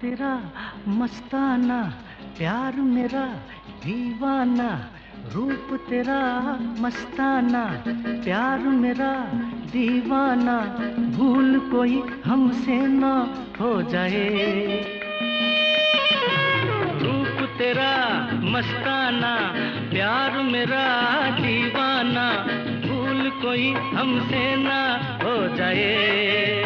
तेरा मस्ताना, प्यार मेरा दीवाना। रूप तेरा मस्ताना, प्यार मेरा दीवाना। भूल कोई हमसे ना हो जाए। रूप तेरा मस्ताना प्यार मेरा दीवाना भूल कोई हमसे ना हो जाए।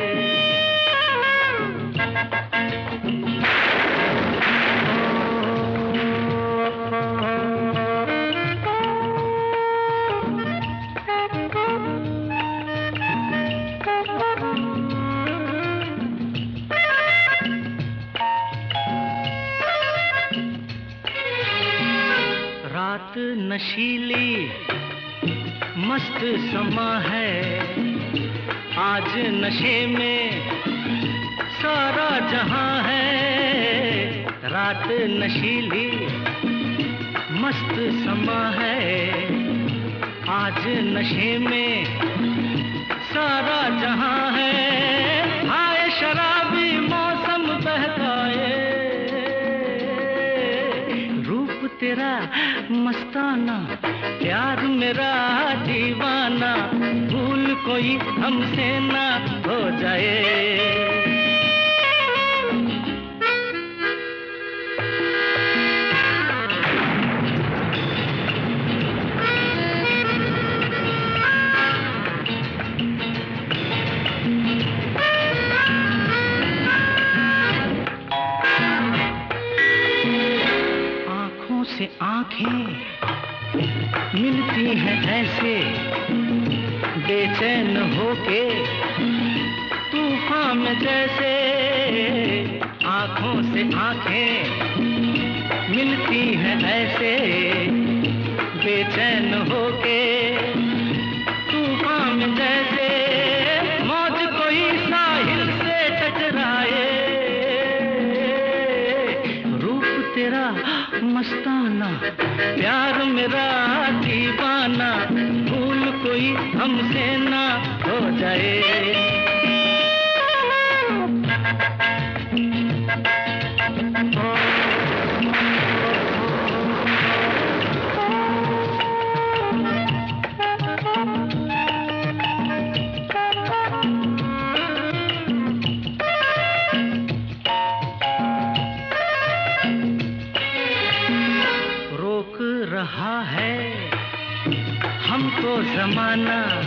नशीली मस्त समा है। आज नशे में सारा जहाँ है। रात नशीली मस्त समा है। आज नशे में सारा जहाँ है। तेरा मस्ताना प्यार मेरा दीवाना भूल कोई हमसे ना हो जाए। से आँखें मिलती हैं ऐसे बेचैन होके तूफ़ान में जैसे। आँखों से आँखें मिलती हैं ऐसे बेचैन होके तेरा मस्ताना प्यार मेरा दीवाना भूल कोई हमसे ना हो जाए। रहा है। हमको जमाना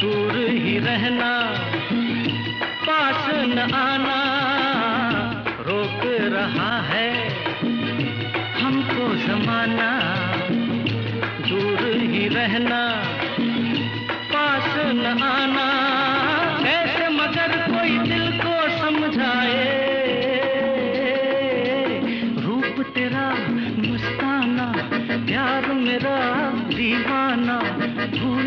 दूर ही रहना, पास न आना, रोक रहा है। हमको जमाना दूर ही रहना। दीवाना भूल